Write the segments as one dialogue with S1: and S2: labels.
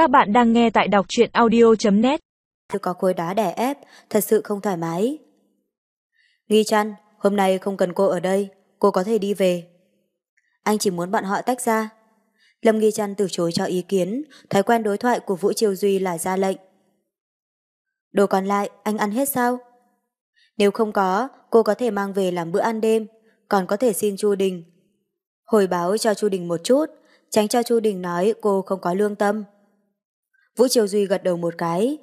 S1: Các bạn đang nghe tại đọc truyện audio.net
S2: tôi có khối đá đè ép, thật sự không thoải mái. Nghi chăn, hôm nay không cần cô ở đây, cô có thể đi về. Anh chỉ muốn bọn họ tách ra. Lâm Nghi chăn từ chối cho ý kiến, thói quen đối thoại của Vũ Triều Duy là ra lệnh. Đồ còn lại, anh ăn hết sao? Nếu không có, cô có thể mang về làm bữa ăn đêm, còn có thể xin Chu Đình. Hồi báo cho Chu Đình một chút, tránh cho Chu Đình nói cô không có lương tâm. Vũ Triều Duy gật đầu một cái.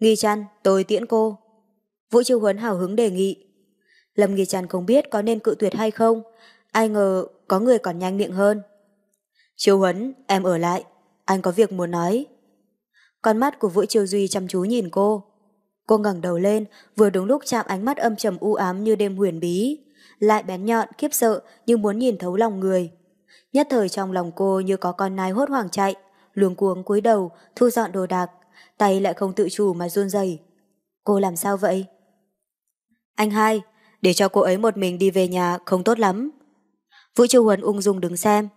S2: Nghi Trăn, tôi tiễn cô. Vũ Triều Huấn hào hứng đề nghị. Lâm Nghi Trăn không biết có nên cự tuyệt hay không, ai ngờ có người còn nhanh miệng hơn. Triều Huấn, em ở lại, anh có việc muốn nói. Con mắt của Vũ Triều Duy chăm chú nhìn cô. Cô ngẩng đầu lên, vừa đúng lúc chạm ánh mắt âm trầm u ám như đêm huyền bí, lại bén nhọn, khiếp sợ như muốn nhìn thấu lòng người. Nhất thời trong lòng cô như có con nai hốt hoảng chạy, luống cuống cúi đầu, thu dọn đồ đạc, tay lại không tự chủ mà run rẩy. Cô làm sao vậy? Anh hai, để cho cô ấy một mình đi về nhà không tốt lắm. Vũ châu Huấn ung dung đứng xem.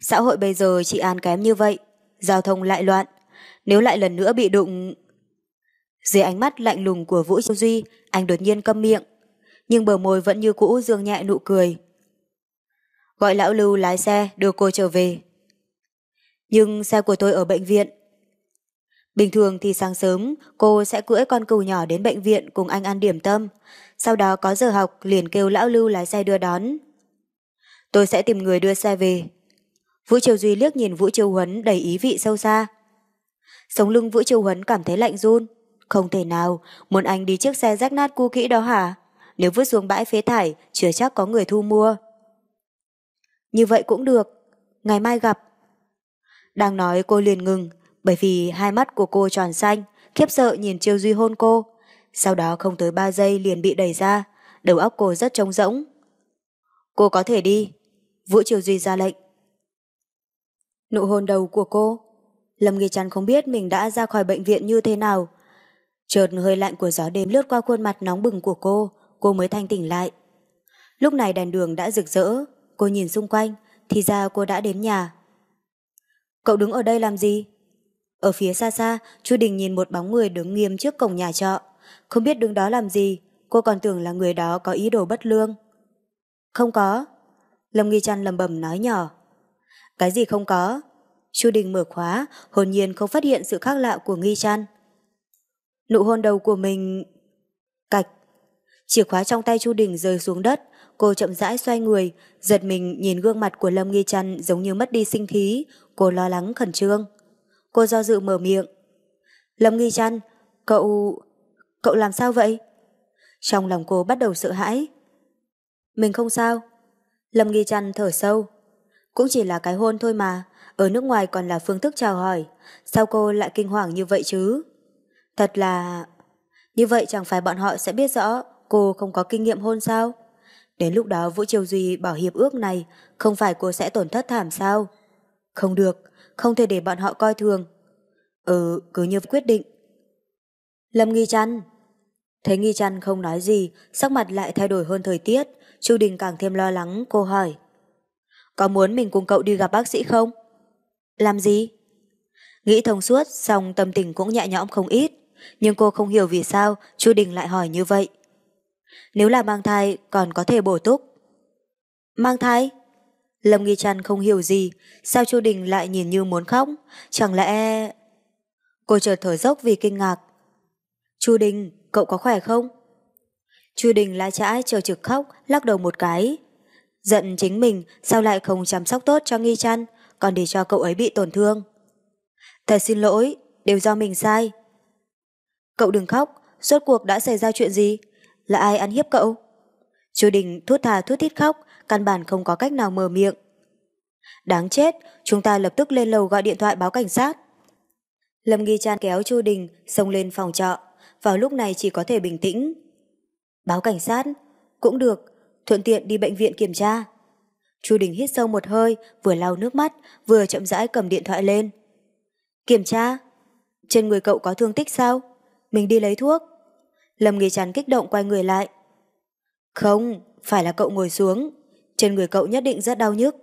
S2: Xã hội bây giờ chị an kém như vậy, giao thông lại loạn, nếu lại lần nữa bị đụng... Dưới ánh mắt lạnh lùng của Vũ châu Duy, anh đột nhiên câm miệng, nhưng bờ môi vẫn như cũ dương nhẹ nụ cười. Gọi lão Lưu lái xe đưa cô trở về. Nhưng xe của tôi ở bệnh viện. Bình thường thì sáng sớm cô sẽ cưỡi con cừu nhỏ đến bệnh viện cùng anh ăn điểm tâm. Sau đó có giờ học liền kêu lão Lưu lái xe đưa đón. Tôi sẽ tìm người đưa xe về. Vũ Triều Duy liếc nhìn Vũ Triều Huấn đầy ý vị sâu xa. Sống lưng Vũ Triều Huấn cảm thấy lạnh run. Không thể nào, muốn anh đi chiếc xe rách nát cu kỹ đó hả? Nếu vứt xuống bãi phế thải, chưa chắc có người thu mua. Như vậy cũng được, ngày mai gặp. Đang nói cô liền ngừng, bởi vì hai mắt của cô tròn xanh, khiếp sợ nhìn Triều Duy hôn cô. Sau đó không tới ba giây liền bị đẩy ra, đầu óc cô rất trống rỗng. Cô có thể đi. Vũ Triều Duy ra lệnh. Nụ hôn đầu của cô. Lâm Nghi Trăn không biết mình đã ra khỏi bệnh viện như thế nào. Chợt hơi lạnh của gió đêm lướt qua khuôn mặt nóng bừng của cô, cô mới thanh tỉnh lại. Lúc này đèn đường đã rực rỡ, cô nhìn xung quanh, thì ra cô đã đến nhà. Cậu đứng ở đây làm gì? Ở phía xa xa, Chu Đình nhìn một bóng người đứng nghiêm trước cổng nhà trọ. Không biết đứng đó làm gì, cô còn tưởng là người đó có ý đồ bất lương. Không có. Lâm Nghi Trăn lầm bầm nói nhỏ. Cái gì không có? Chu Đình mở khóa, hồn nhiên không phát hiện sự khác lạ của Nghi Trăn. Nụ hôn đầu của mình... Cạch. Chìa khóa trong tay Chu Đình rơi xuống đất, cô chậm rãi xoay người, giật mình nhìn gương mặt của Lâm Nghi Trăn giống như mất đi sinh khí, cô lo lắng khẩn trương. Cô do dự mở miệng. Lâm Nghi Trăn, cậu... cậu làm sao vậy? Trong lòng cô bắt đầu sợ hãi. Mình không sao. Lâm Nghi Trăn thở sâu. Cũng chỉ là cái hôn thôi mà, ở nước ngoài còn là phương thức chào hỏi, sao cô lại kinh hoàng như vậy chứ? Thật là... Như vậy chẳng phải bọn họ sẽ biết rõ cô không có kinh nghiệm hôn sao? Đến lúc đó Vũ Triều Duy bảo hiệp ước này, không phải cô sẽ tổn thất thảm sao? Không được, không thể để bọn họ coi thường. Ừ, cứ như quyết định. Lâm Nghi Trăn Thấy Nghi Trăn không nói gì, sắc mặt lại thay đổi hơn thời tiết, Chu Đình càng thêm lo lắng, cô hỏi. Có muốn mình cùng cậu đi gặp bác sĩ không? Làm gì? Nghĩ thông suốt, xong tâm tình cũng nhẹ nhõm không ít. Nhưng cô không hiểu vì sao Chu Đình lại hỏi như vậy. Nếu là mang thai còn có thể bổ túc. Mang thai? Lâm Nghi Trăn không hiểu gì, sao Chu Đình lại nhìn như muốn khóc, chẳng lẽ... Cô chợt thở dốc vì kinh ngạc. Chu Đình, cậu có khỏe không? Chu Đình lại trãi chờ trực khóc, lắc đầu một cái. Giận chính mình sao lại không chăm sóc tốt cho Nghi Trăn, còn để cho cậu ấy bị tổn thương. Thật xin lỗi, đều do mình sai. Cậu đừng khóc, suốt cuộc đã xảy ra chuyện gì? Là ai ăn hiếp cậu? Chu Đình thút thà thút thít khóc, căn bản không có cách nào mở miệng. Đáng chết, chúng ta lập tức lên lầu gọi điện thoại báo cảnh sát. Lâm Nghi Chan kéo Chu Đình xông lên phòng trọ, vào lúc này chỉ có thể bình tĩnh. Báo cảnh sát, cũng được, thuận tiện đi bệnh viện kiểm tra. Chu Đình hít sâu một hơi, vừa lau nước mắt, vừa chậm rãi cầm điện thoại lên. Kiểm tra? Trên người cậu có thương tích sao? Mình đi lấy thuốc. Lâm Nghi Trần kích động quay người lại. Không, phải là cậu ngồi xuống. Trên người cậu nhất định rất đau nhức.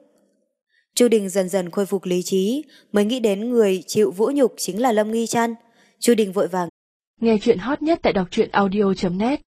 S2: Chu Đình dần dần khôi phục lý trí, mới nghĩ đến người chịu vũ nhục chính là Lâm Nghi Trăn. Chu Đình vội vàng.
S3: Nghe chuyện hot nhất tại đọc truyện audio.net